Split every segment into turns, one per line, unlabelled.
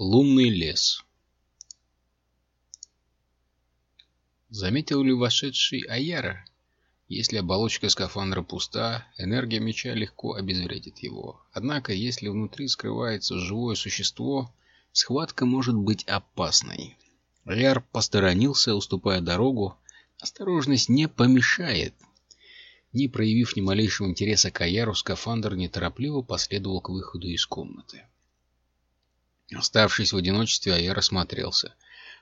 Лунный лес Заметил ли вошедший Аяра? Если оболочка скафандра пуста, энергия меча легко обезвредит его. Однако, если внутри скрывается живое существо, схватка может быть опасной. Аяр посторонился, уступая дорогу. Осторожность не помешает. Не проявив ни малейшего интереса к Аяру, скафандр неторопливо последовал к выходу из комнаты. Оставшись в одиночестве, Аяр осмотрелся.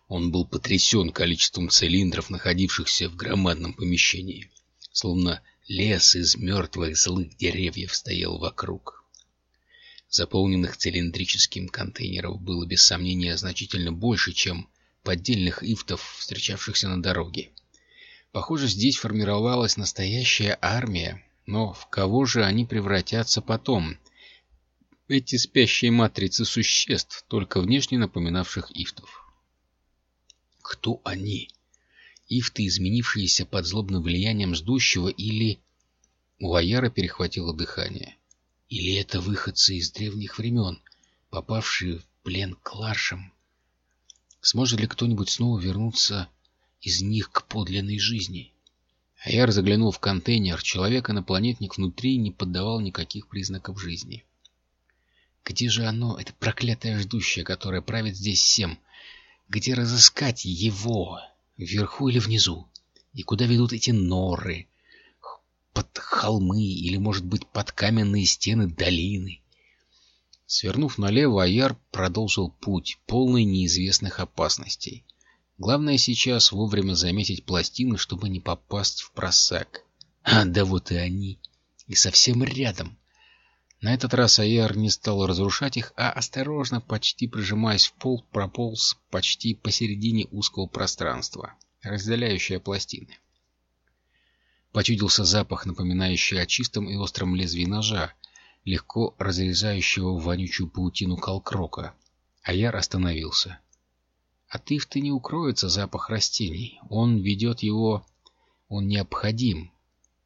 Он был потрясен количеством цилиндров, находившихся в громадном помещении. Словно лес из мертвых злых деревьев стоял вокруг. Заполненных цилиндрическим контейнеров было без сомнения значительно больше, чем поддельных ифтов, встречавшихся на дороге. Похоже, здесь формировалась настоящая армия, но в кого же они превратятся потом? Эти спящие матрицы существ, только внешне напоминавших ифтов. Кто они? Ифты, изменившиеся под злобным влиянием ждущего, или... У Аяра перехватило дыхание. Или это выходцы из древних времен, попавшие в плен к ларшам? Сможет ли кто-нибудь снова вернуться из них к подлинной жизни? Аяр заглянул в контейнер. Человек-инопланетник внутри не поддавал никаких признаков жизни. Где же оно, это проклятое ждущее, которое правит здесь всем? Где разыскать его? Вверху или внизу? И куда ведут эти норы? Под холмы или, может быть, под каменные стены долины? Свернув налево, Аяр продолжил путь, полный неизвестных опасностей. Главное сейчас вовремя заметить пластины, чтобы не попасть в просак. А, да вот и они. И совсем рядом. На этот раз Аяр не стал разрушать их, а осторожно, почти прижимаясь в пол, прополз почти посередине узкого пространства, разделяющее пластины. Почудился запах, напоминающий о чистом и остром лезвии ножа, легко разрезающего вонючую паутину колкрока. Аяр остановился. От ифты не укроется запах растений. Он ведет его... Он необходим,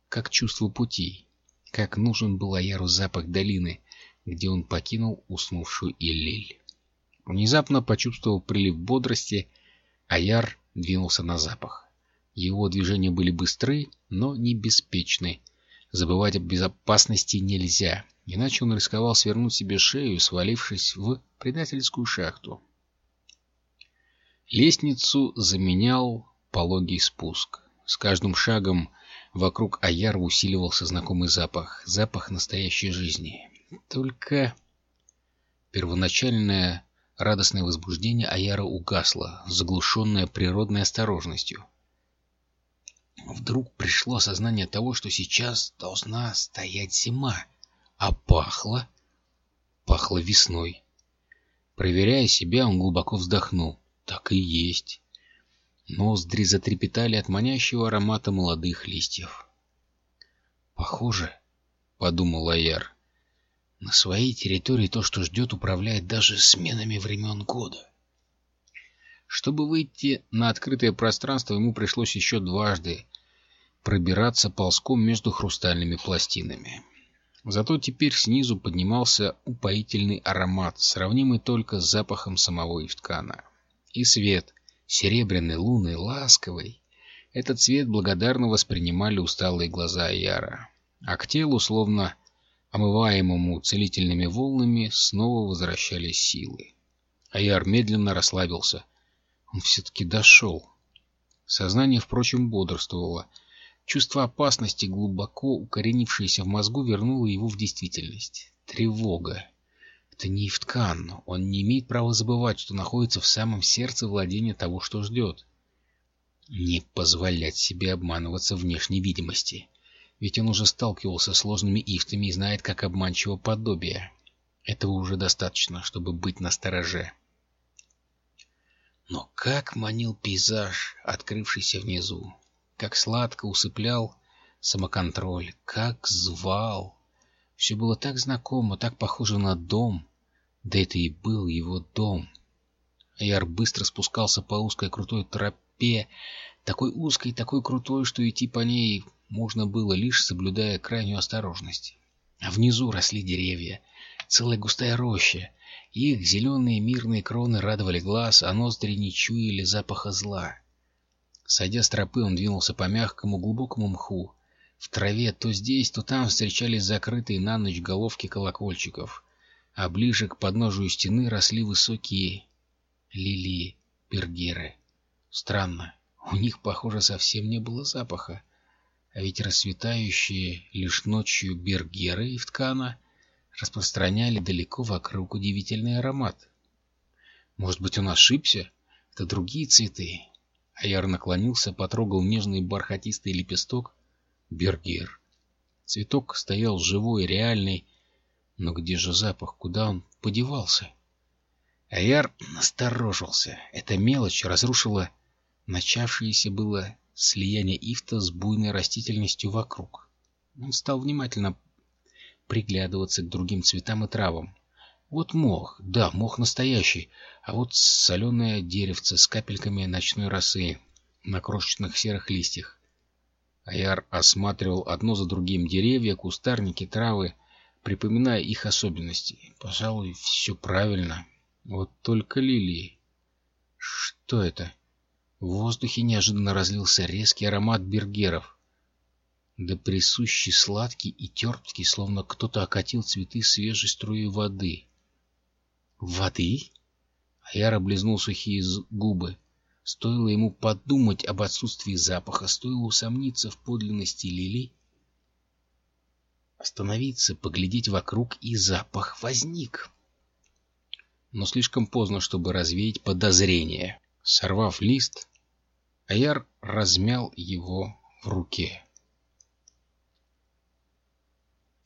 как чувство пути как нужен был Аяру запах долины, где он покинул уснувшую Иллиль. Внезапно почувствовав прилив бодрости, Аяр двинулся на запах. Его движения были быстры, но не беспечны. Забывать о безопасности нельзя, иначе он рисковал свернуть себе шею, свалившись в предательскую шахту. Лестницу заменял пологий спуск. С каждым шагом Вокруг Аяра усиливался знакомый запах. Запах настоящей жизни. Только первоначальное радостное возбуждение Аяра угасло, заглушенное природной осторожностью. Вдруг пришло осознание того, что сейчас должна стоять зима, а пахло... пахло весной. Проверяя себя, он глубоко вздохнул. Так и есть. Ноздри затрепетали от манящего аромата молодых листьев. «Похоже, — подумал Аяр, — на своей территории то, что ждет, управляет даже сменами времен года». Чтобы выйти на открытое пространство, ему пришлось еще дважды пробираться ползком между хрустальными пластинами. Зато теперь снизу поднимался упоительный аромат, сравнимый только с запахом самого Ивткана. И свет, серебряный, лунный, ласковый. Этот цвет благодарно воспринимали усталые глаза Яра. А к телу, словно омываемому целительными волнами, снова возвращались силы. Аяр медленно расслабился. Он все-таки дошел. Сознание, впрочем, бодрствовало. Чувство опасности, глубоко укоренившееся в мозгу, вернуло его в действительность. Тревога. Это не Ивткан. Он не имеет права забывать, что находится в самом сердце владения того, что ждет. Не позволять себе обманываться внешней видимости. Ведь он уже сталкивался с сложными ифтами и знает, как обманчиво подобие. Этого уже достаточно, чтобы быть настороже. Но как манил пейзаж, открывшийся внизу. Как сладко усыплял самоконтроль. Как звал. Все было так знакомо, так похоже на дом. Да это и был его дом. Яр быстро спускался по узкой крутой тропе, такой узкой, такой крутой, что идти по ней можно было, лишь соблюдая крайнюю осторожность. А внизу росли деревья, целая густая роща. Их зеленые мирные кроны радовали глаз, а ноздри не чуяли запаха зла. Сойдя с тропы, он двинулся по мягкому глубокому мху. В траве то здесь, то там встречались закрытые на ночь головки колокольчиков, а ближе к подножию стены росли высокие лилии бергеры. Странно, у них, похоже, совсем не было запаха. А ведь расцветающие лишь ночью бергеры и ткана распространяли далеко вокруг удивительный аромат. Может быть, он ошибся? Это другие цветы. Аяр наклонился, потрогал нежный бархатистый лепесток. Бергер. Цветок стоял живой, реальный. Но где же запах? Куда он подевался? Аяр насторожился. Эта мелочь разрушила начавшееся было слияние ифта с буйной растительностью вокруг. Он стал внимательно приглядываться к другим цветам и травам. Вот мох, да, мох настоящий, а вот соленое деревце с капельками ночной росы на крошечных серых листьях. Аяр осматривал одно за другим деревья, кустарники, травы, припоминая их особенности. Пожалуй, все правильно. Вот только лилии. Что это? В воздухе неожиданно разлился резкий аромат бергеров. Да присущий сладкий и терпкий, словно кто-то окатил цветы свежей струей воды. «Воды?» Аяр облизнул сухие губы. Стоило ему подумать об отсутствии запаха, стоило усомниться в подлинности лилий. Остановиться, поглядеть вокруг, и запах возник. Но слишком поздно, чтобы развеять подозрение. Сорвав лист, Аяр размял его в руке.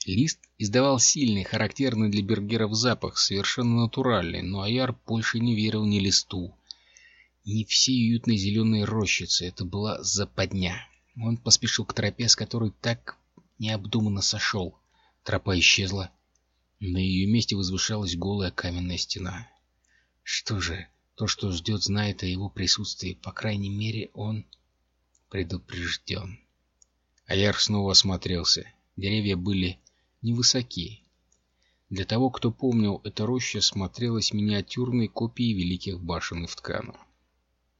Лист издавал сильный, характерный для бергеров запах, совершенно натуральный, но Аяр больше не верил ни листу, ни всей уютной зеленой рощице. Это была западня. Он поспешил к тропе, с которой так необдуманно сошел. Тропа исчезла. На ее месте возвышалась голая каменная стена. Что же, то, что ждет, знает о его присутствии. По крайней мере, он предупрежден. Аяр снова осмотрелся. Деревья были невысоки. Для того, кто помнил, эта роща смотрелась миниатюрной копией великих башен Ивткана.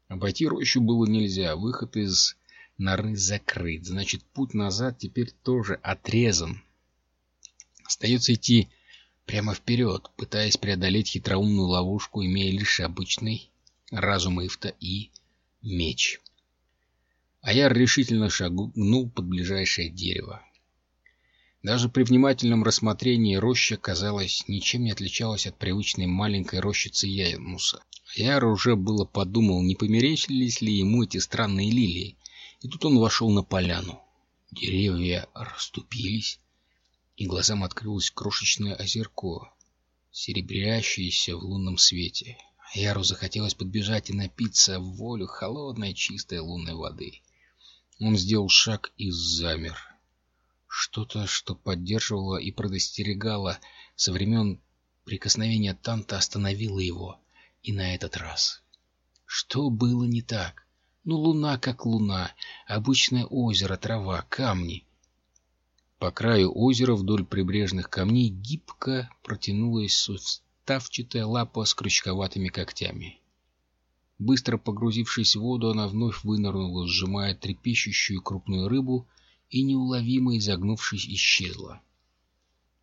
Обойти рощу было нельзя, выход из норы закрыт, значит, путь назад теперь тоже отрезан. Остается идти прямо вперед, пытаясь преодолеть хитроумную ловушку, имея лишь обычный разум Ифта и меч. Аяр решительно шагнул под ближайшее дерево. Даже при внимательном рассмотрении роща, казалось, ничем не отличалась от привычной маленькой рощицы Януса. Аяр уже было подумал, не померещились ли ему эти странные лилии, и тут он вошел на поляну. Деревья расступились, и глазам открылось крошечное озерко, серебрящееся в лунном свете. Яру захотелось подбежать и напиться в волю холодной чистой лунной воды. Он сделал шаг и замер. Что-то, что поддерживало и предостерегало со времен прикосновения Танта, остановило его. И на этот раз. Что было не так? Ну, луна как луна, обычное озеро, трава, камни — по краю озера вдоль прибрежных камней гибко протянулась суставчатая лапа с крючковатыми когтями. Быстро погрузившись в воду, она вновь вынырнула, сжимая трепещущую крупную рыбу и, неуловимо изогнувшись, исчезла.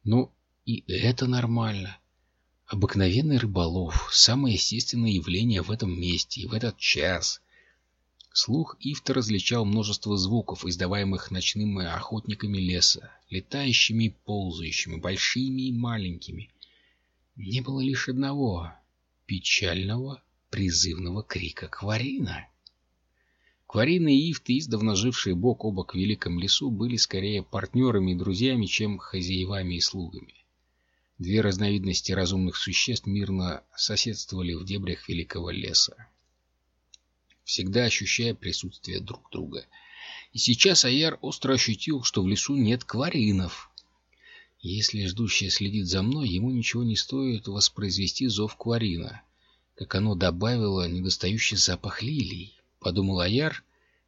Ну, и это нормально. Обыкновенный рыболов — самое естественное явление в этом месте и в этот час — Слух Ифта различал множество звуков, издаваемых ночными охотниками леса, летающими и ползающими, большими и маленькими. Не было лишь одного — печального призывного крика Кварина. Кварины и Ифты, издавна жившие бок о бок в великом лесу, были скорее партнерами и друзьями, чем хозяевами и слугами. Две разновидности разумных существ мирно соседствовали в дебрях великого леса всегда ощущая присутствие друг друга. И сейчас Аяр остро ощутил, что в лесу нет кваринов. Если ждущая следит за мной, ему ничего не стоит воспроизвести зов кварина, как оно добавило недостающий запах лилий, — подумал Аяр,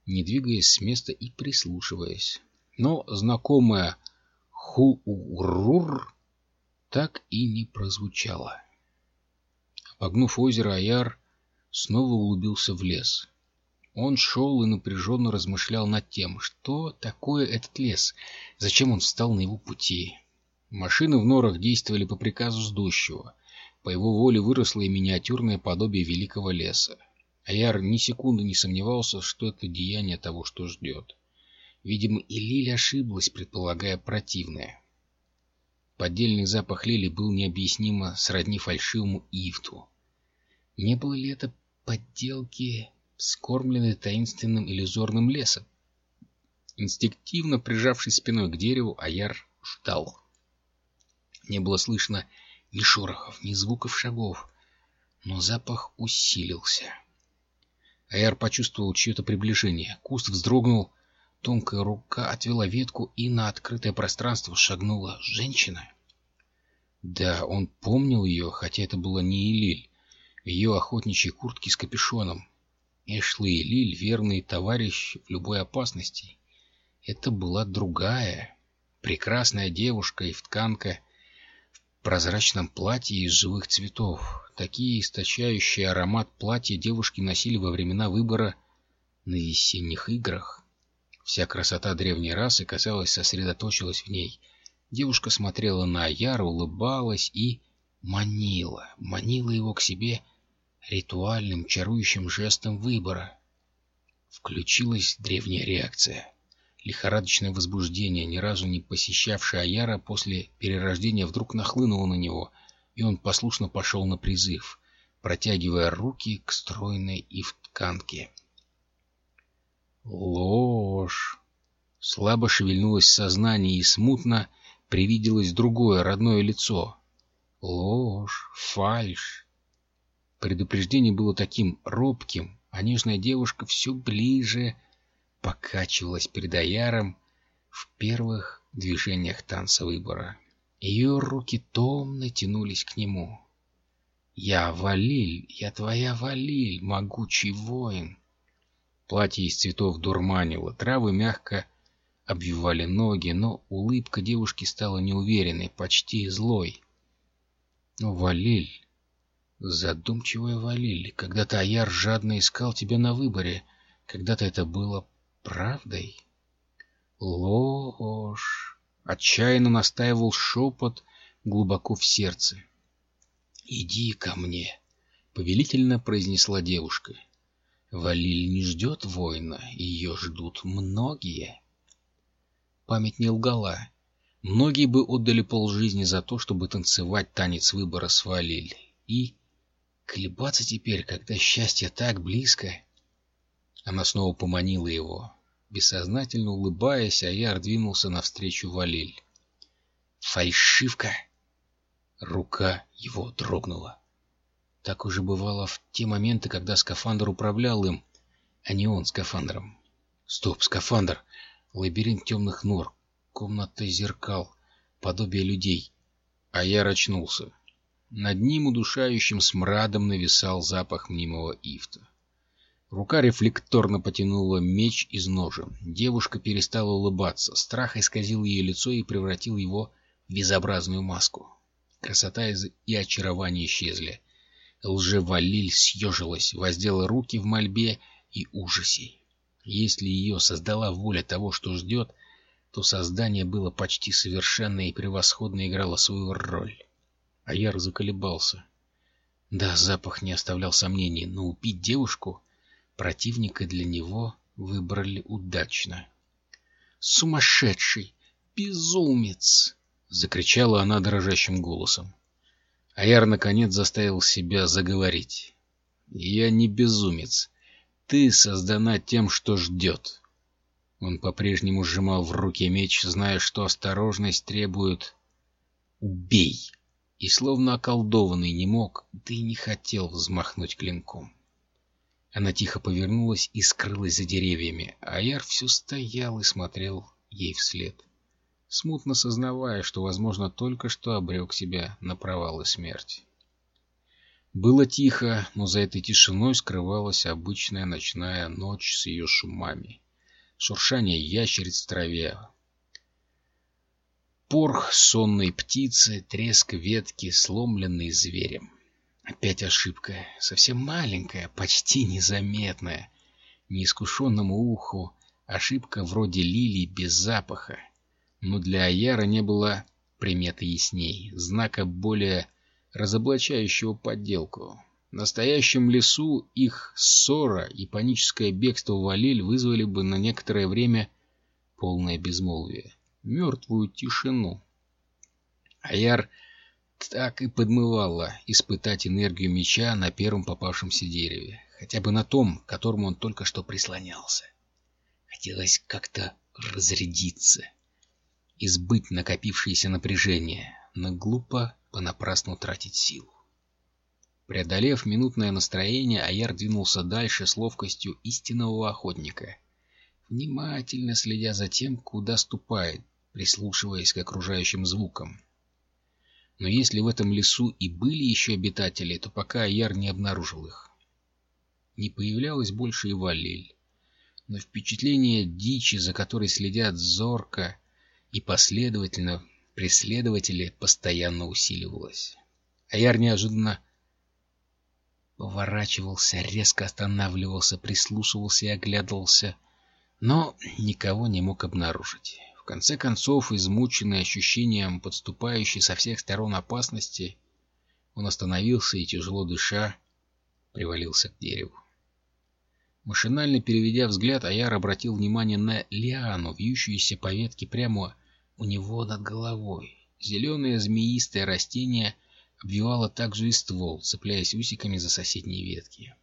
не двигаясь с места и прислушиваясь. Но знакомая ху-ур так и не прозвучала. Погнув озеро, Аяр снова углубился в лес. Он шел и напряженно размышлял над тем, что такое этот лес, зачем он встал на его пути. Машины в норах действовали по приказу Сдущего. По его воле выросло и миниатюрное подобие великого леса. Аяр ни секунды не сомневался, что это деяние того, что ждет. Видимо, и Лиль ошиблась, предполагая противное. Поддельный запах Лили был необъяснимо сродни фальшивому ифту. Не было ли это подделки, скормленной таинственным иллюзорным лесом? Инстинктивно прижавшись спиной к дереву, Аяр ждал. Не было слышно ни шорохов, ни звуков шагов, но запах усилился. Аяр почувствовал чье-то приближение. Куст вздрогнул, тонкая рука отвела ветку, и на открытое пространство шагнула женщина. Да, он помнил ее, хотя это была не Элиль в ее охотничьей куртке с капюшоном. Эшли и Лиль — верный товарищ в любой опасности. Это была другая, прекрасная девушка и втканка в прозрачном платье из живых цветов. Такие источающие аромат платья девушки носили во времена выбора на весенних играх. Вся красота древней расы, казалось, сосредоточилась в ней. Девушка смотрела на Аяра, улыбалась и манила, манила его к себе — ритуальным чарующим жестом выбора. Включилась древняя реакция. Лихорадочное возбуждение, ни разу не посещавшее Аяра после перерождения, вдруг нахлынуло на него, и он послушно пошел на призыв, протягивая руки к стройной и в тканке. Ложь! Слабо шевельнулось сознание, и смутно привиделось другое, родное лицо. Ложь, фальшь, Предупреждение было таким робким, а нежная девушка все ближе покачивалась перед Аяром в первых движениях танца выбора. Ее руки томно тянулись к нему. «Я Валиль, я твоя Валиль, могучий воин!» Платье из цветов дурманило, травы мягко обвивали ноги, но улыбка девушки стала неуверенной, почти злой. «Ну, Валиль, Задумчивая Валиль, когда-то Аяр жадно искал тебя на выборе. Когда-то это было правдой. Ложь. Отчаянно настаивал шепот глубоко в сердце. «Иди ко мне», — повелительно произнесла девушка. Валиль не ждет воина, ее ждут многие. Память не лгала. Многие бы отдали полжизни за то, чтобы танцевать танец выбора с Валиль. И Колебаться теперь, когда счастье так близко. Она снова поманила его. Бессознательно улыбаясь, Аяр двинулся навстречу Валиль. «Фальшивка!» Рука его дрогнула. Так уже бывало в те моменты, когда скафандр управлял им, а не он скафандром. Стоп, скафандр! Лабиринт темных нор, комната зеркал, подобие людей. А я очнулся. Над ним удушающим смрадом нависал запах мнимого ифта. Рука рефлекторно потянула меч из ножен. Девушка перестала улыбаться. Страх исказил ее лицо и превратил его в безобразную маску. Красота и очарование исчезли. Лжевалиль съежилась, воздела руки в мольбе и ужасе. Если ее создала воля того, что ждет, то создание было почти совершенно и превосходно играло свою роль. Аяр заколебался. Да, запах не оставлял сомнений, но убить девушку противника для него выбрали удачно. «Сумасшедший! Безумец!» — закричала она дрожащим голосом. Аяр, наконец, заставил себя заговорить. «Я не безумец. Ты создана тем, что ждет». Он по-прежнему сжимал в руке меч, зная, что осторожность требует «убей» и, словно околдованный, не мог, да и не хотел взмахнуть клинком. Она тихо повернулась и скрылась за деревьями, а Яр все стоял и смотрел ей вслед, смутно сознавая, что, возможно, только что обрек себя на провал и смерть. Было тихо, но за этой тишиной скрывалась обычная ночная ночь с ее шумами. Шуршание ящериц в траве, порх сонной птицы, треск ветки, сломленный зверем. Опять ошибка. Совсем маленькая, почти незаметная. Неискушенному уху ошибка вроде лилии без запаха. Но для Аяра не было приметы ясней, знака более разоблачающего подделку. В настоящем лесу их ссора и паническое бегство в Валиль вызвали бы на некоторое время полное безмолвие, мертвую тишину. Аяр так и подмывало испытать энергию меча на первом попавшемся дереве, хотя бы на том, к которому он только что прислонялся. Хотелось как-то разрядиться, избыть накопившееся напряжение, но глупо понапрасну тратить силу. Преодолев минутное настроение, Аяр двинулся дальше с ловкостью истинного охотника, внимательно следя за тем, куда ступает, прислушиваясь к окружающим звукам, но если в этом лесу и были еще обитатели, то пока Аяр не обнаружил их. Не появлялось больше и Валель. Но впечатление дичи, за которой следят зорко и последовательно преследователи, постоянно усиливалось. Аяр неожиданно поворачивался, резко останавливался, прислушивался и оглядывался, но никого не мог обнаружить. В конце концов, измученный ощущением подступающей со всех сторон опасности, он остановился и, тяжело дыша, привалился к дереву. Машинально переведя взгляд, Аяр обратил внимание на лиану, вьющуюся по ветке прямо у него над головой. Зеленое змеистое растение обвивало также и ствол, цепляясь усиками за соседние ветки.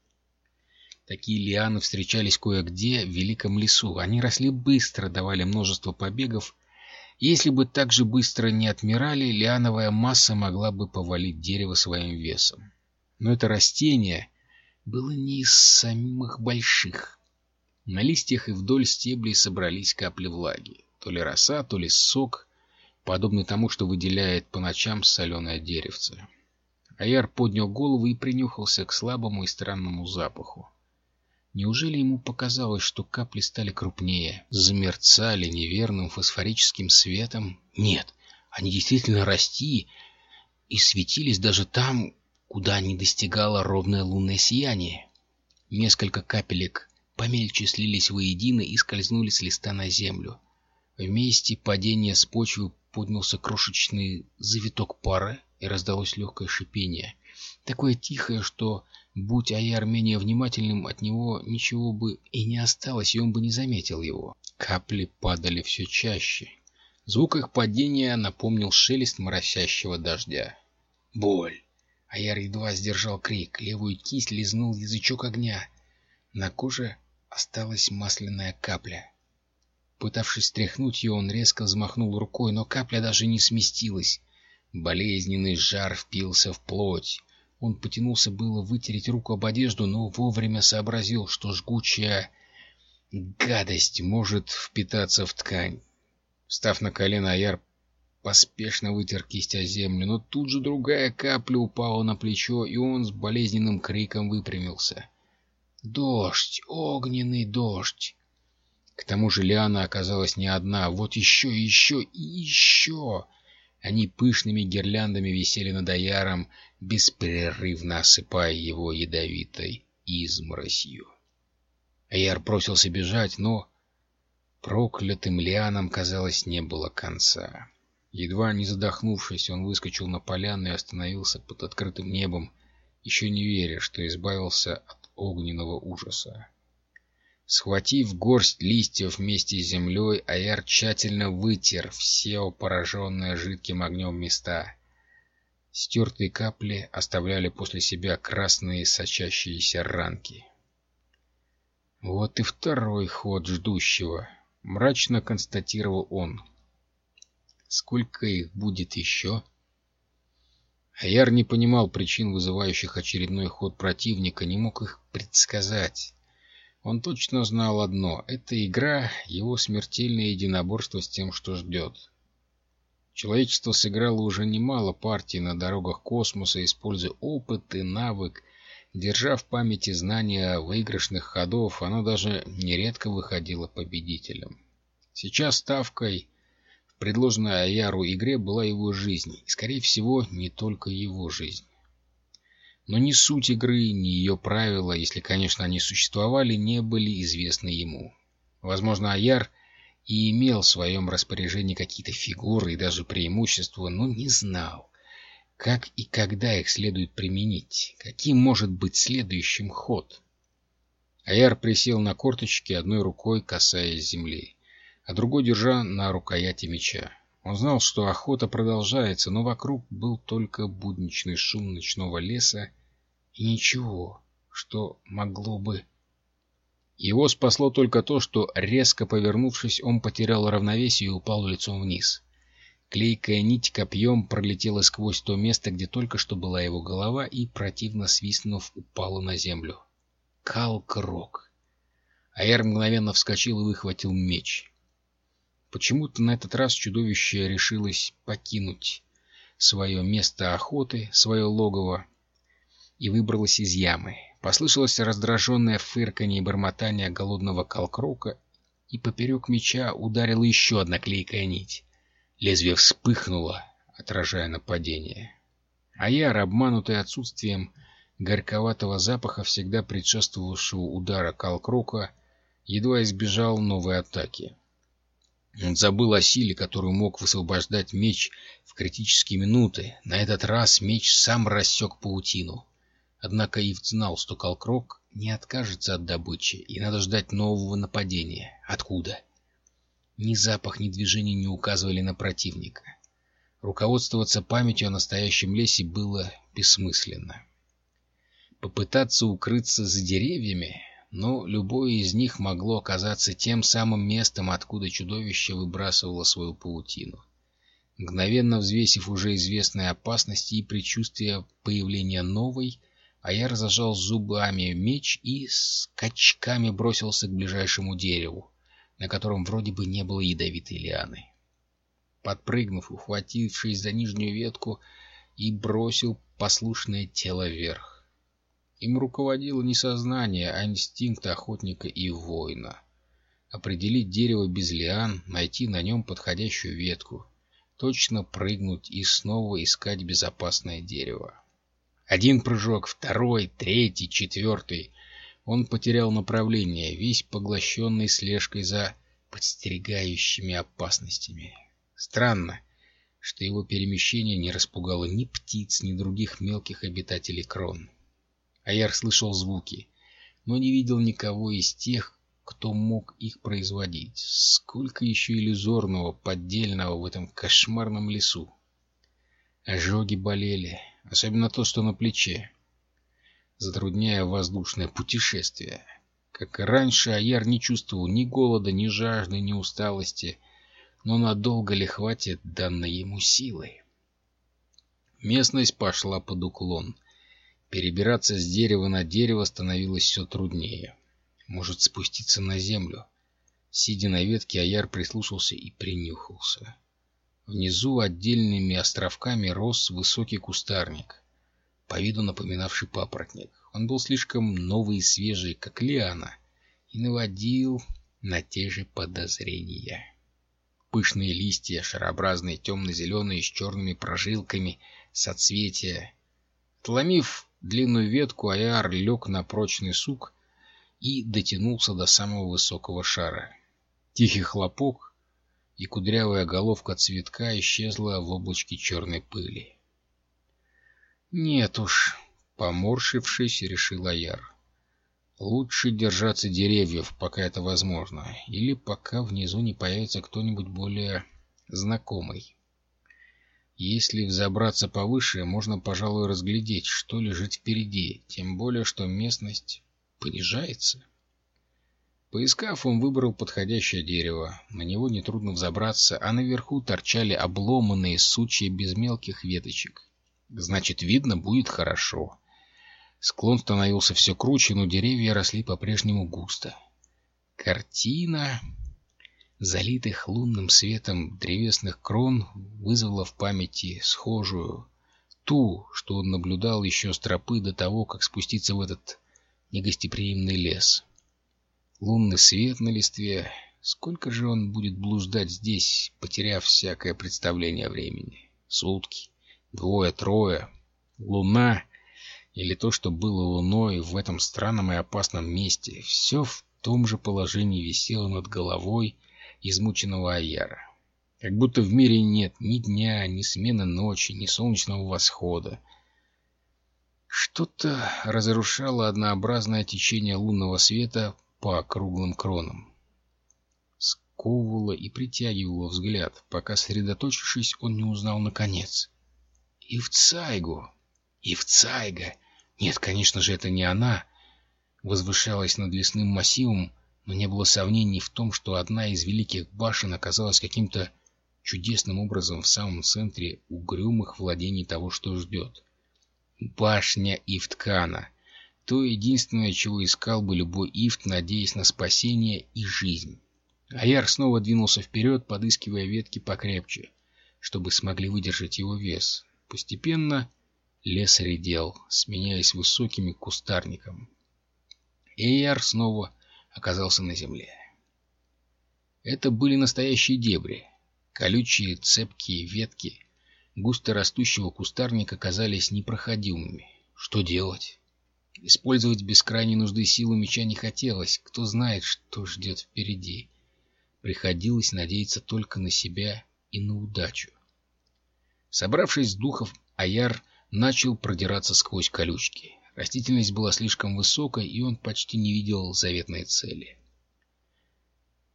Такие лианы встречались кое-где в великом лесу. Они росли быстро, давали множество побегов. Если бы так же быстро не отмирали, лиановая масса могла бы повалить дерево своим весом. Но это растение было не из самых больших. На листьях и вдоль стеблей собрались капли влаги. То ли роса, то ли сок, подобный тому, что выделяет по ночам соленое деревце. Аяр поднял голову и принюхался к слабому и странному запаху. Неужели ему показалось, что капли стали крупнее, замерцали неверным фосфорическим светом? Нет, они действительно расти и светились даже там, куда не достигало ровное лунное сияние. Несколько капелек помельче слились воедино и скользнули с листа на землю. Вместе падения с почвы поднялся крошечный завиток пара, и раздалось легкое шипение. Такое тихое, что Будь Аяр менее внимательным, от него ничего бы и не осталось, и он бы не заметил его. Капли падали все чаще. Звук их падения напомнил шелест моросящего дождя. Боль! Аяр едва сдержал крик. Левую кисть лизнул язычок огня. На коже осталась масляная капля. Пытавшись стряхнуть ее, он резко взмахнул рукой, но капля даже не сместилась. Болезненный жар впился в плоть. Он потянулся было вытереть руку об одежду, но вовремя сообразил, что жгучая гадость может впитаться в ткань. Встав на колено, Аяр поспешно вытер кисть о землю, но тут же другая капля упала на плечо, и он с болезненным криком выпрямился. «Дождь! Огненный дождь!» К тому же Лиана оказалась не одна. Вот еще, еще и еще! Они пышными гирляндами висели над Аяром, беспрерывно осыпая его ядовитой изморосью. Аяр бросился бежать, но проклятым лианам, казалось, не было конца. Едва не задохнувшись, он выскочил на поляну и остановился под открытым небом, еще не веря, что избавился от огненного ужаса. Схватив горсть листьев вместе с землей, Аяр тщательно вытер все пораженные жидким огнем места. Стертые капли оставляли после себя красные сочащиеся ранки. «Вот и второй ход ждущего», — мрачно констатировал он. «Сколько их будет еще?» Аяр не понимал причин, вызывающих очередной ход противника, не мог их предсказать. Он точно знал одно — эта игра — его смертельное единоборство с тем, что ждет. Человечество сыграло уже немало партий на дорогах космоса, используя опыт и навык, держа в памяти знания выигрышных ходов, оно даже нередко выходило победителем. Сейчас ставкой в предложенной Аяру игре была его жизнь, и, скорее всего, не только его жизнь. Но ни суть игры, ни ее правила, если, конечно, они существовали, не были известны ему. Возможно, Аяр и имел в своем распоряжении какие-то фигуры и даже преимущества, но не знал, как и когда их следует применить, каким может быть следующим ход. Аяр присел на корточки, одной рукой касаясь земли, а другой держа на рукояти меча. Он знал, что охота продолжается, но вокруг был только будничный шум ночного леса и ничего, что могло бы... Его спасло только то, что, резко повернувшись, он потерял равновесие и упал лицом вниз. Клейкая нить копьем пролетела сквозь то место, где только что была его голова, и, противно свистнув, упала на землю. Калкрок. Аэр мгновенно вскочил и выхватил меч. Почему-то на этот раз чудовище решилось покинуть свое место охоты, свое логово, и выбралось из ямы. Послышалось раздраженное фырканье и бормотание голодного калкрока, и поперек меча ударила еще одна клейкая нить. Лезвие вспыхнуло, отражая нападение. Аяр, обманутый отсутствием горьковатого запаха, всегда предшествовавшего удара калкрока, едва избежал новой атаки. Он забыл о силе, которую мог высвобождать меч в критические минуты. На этот раз меч сам рассек паутину. Однако Ив знал, что Калкрок не откажется от добычи, и надо ждать нового нападения. Откуда? Ни запах, ни движение не указывали на противника. Руководствоваться памятью о настоящем лесе было бессмысленно. Попытаться укрыться за деревьями но любое из них могло оказаться тем самым местом, откуда чудовище выбрасывало свою паутину. Мгновенно взвесив уже известные опасности и предчувствия появления новой, а я разожал зубами меч и скачками бросился к ближайшему дереву, на котором вроде бы не было ядовитой лианы. Подпрыгнув, ухватившись за нижнюю ветку, и бросил послушное тело вверх. Им руководило не сознание, а инстинкт охотника и воина. Определить дерево без лиан, найти на нем подходящую ветку, точно прыгнуть и снова искать безопасное дерево. Один прыжок, второй, третий, четвертый. Он потерял направление, весь поглощенный слежкой за подстерегающими опасностями. Странно, что его перемещение не распугало ни птиц, ни других мелких обитателей крон. Аяр слышал звуки, но не видел никого из тех, кто мог их производить. Сколько еще иллюзорного, поддельного в этом кошмарном лесу. Ожоги болели, особенно то, что на плече, затрудняя воздушное путешествие. Как и раньше, Аяр не чувствовал ни голода, ни жажды, ни усталости, но надолго ли хватит данной ему силы? Местность пошла под уклон — Перебираться с дерева на дерево становилось все труднее. Может спуститься на землю. Сидя на ветке, Аяр прислушался и принюхался. Внизу отдельными островками рос высокий кустарник, по виду напоминавший папоротник. Он был слишком новый и свежий, как лиана, и наводил на те же подозрения. Пышные листья, шарообразные темно-зеленые с черными прожилками, соцветия. Отломив длинную ветку, Аяр лег на прочный сук и дотянулся до самого высокого шара. Тихий хлопок, и кудрявая головка цветка исчезла в облачке черной пыли. «Нет уж», — поморщившись, решил Аяр. «Лучше держаться деревьев, пока это возможно, или пока внизу не появится кто-нибудь более знакомый». Если взобраться повыше, можно, пожалуй, разглядеть, что лежит впереди, тем более, что местность понижается. Поискав, он выбрал подходящее дерево. На него нетрудно взобраться, а наверху торчали обломанные сучья без мелких веточек. Значит, видно будет хорошо. Склон становился все круче, но деревья росли по-прежнему густо. Картина залитых лунным светом древесных крон, вызвала в памяти схожую, ту, что он наблюдал еще с тропы до того, как спуститься в этот негостеприимный лес. Лунный свет на листве, сколько же он будет блуждать здесь, потеряв всякое представление о времени? Сутки, двое, трое, луна, или то, что было луной в этом странном и опасном месте, все в том же положении висело над головой измученного Аяра. Как будто в мире нет ни дня, ни смены ночи, ни солнечного восхода. Что-то разрушало однообразное течение лунного света по округлым кронам. Сковывало и притягивало взгляд, пока, сосредоточившись, он не узнал наконец. Ивцайгу! Ивцайга! Нет, конечно же, это не она. Возвышалась над лесным массивом, но не было сомнений в том, что одна из великих башен оказалась каким-то чудесным образом в самом центре угрюмых владений того, что ждет. Башня Ифткана. То единственное, чего искал бы любой Ифт, надеясь на спасение и жизнь. Аяр снова двинулся вперед, подыскивая ветки покрепче, чтобы смогли выдержать его вес. Постепенно лес редел, сменяясь высокими кустарником. Эйяр снова оказался на земле. Это были настоящие дебри. Колючие цепкие ветки густо растущего кустарника казались непроходимыми. Что делать? Использовать без крайней нужды силу меча не хотелось. Кто знает, что ждет впереди. Приходилось надеяться только на себя и на удачу. Собравшись с духов, Аяр начал продираться сквозь колючки. Растительность была слишком высокой, и он почти не видел заветной цели.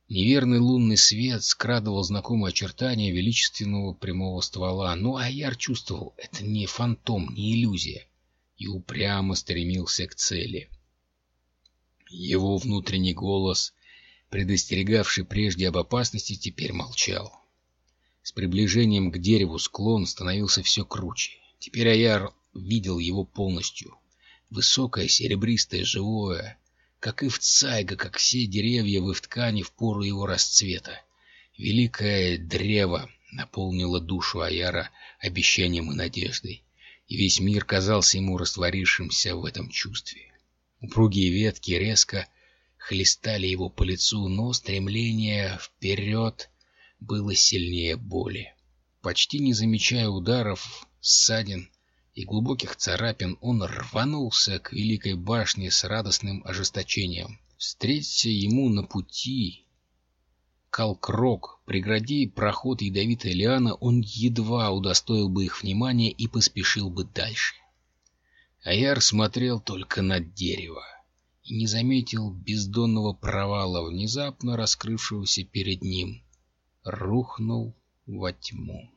Неверный лунный свет скрадывал знакомые очертания величественного прямого ствола, но Аяр чувствовал, это не фантом, не иллюзия, и упрямо стремился к цели. Его внутренний голос, предостерегавший прежде об опасности, теперь молчал. С приближением к дереву склон становился все круче. Теперь Аяр видел его полностью. Высокое, серебристое, живое, как и в цайга, как все деревья в ткани в пору его расцвета. Великое древо наполнило душу Аяра обещанием и надеждой, и весь мир казался ему растворившимся в этом чувстве. Упругие ветки резко хлестали его по лицу, но стремление вперед было сильнее боли. Почти не замечая ударов, ссадин и глубоких царапин он рванулся к Великой башне с радостным ожесточением. Встретиться ему на пути Калкрок, прегради проход ядовитой лиана, он едва удостоил бы их внимания и поспешил бы дальше. Аяр смотрел только на дерево и не заметил бездонного провала, внезапно раскрывшегося перед ним. Рухнул во тьму.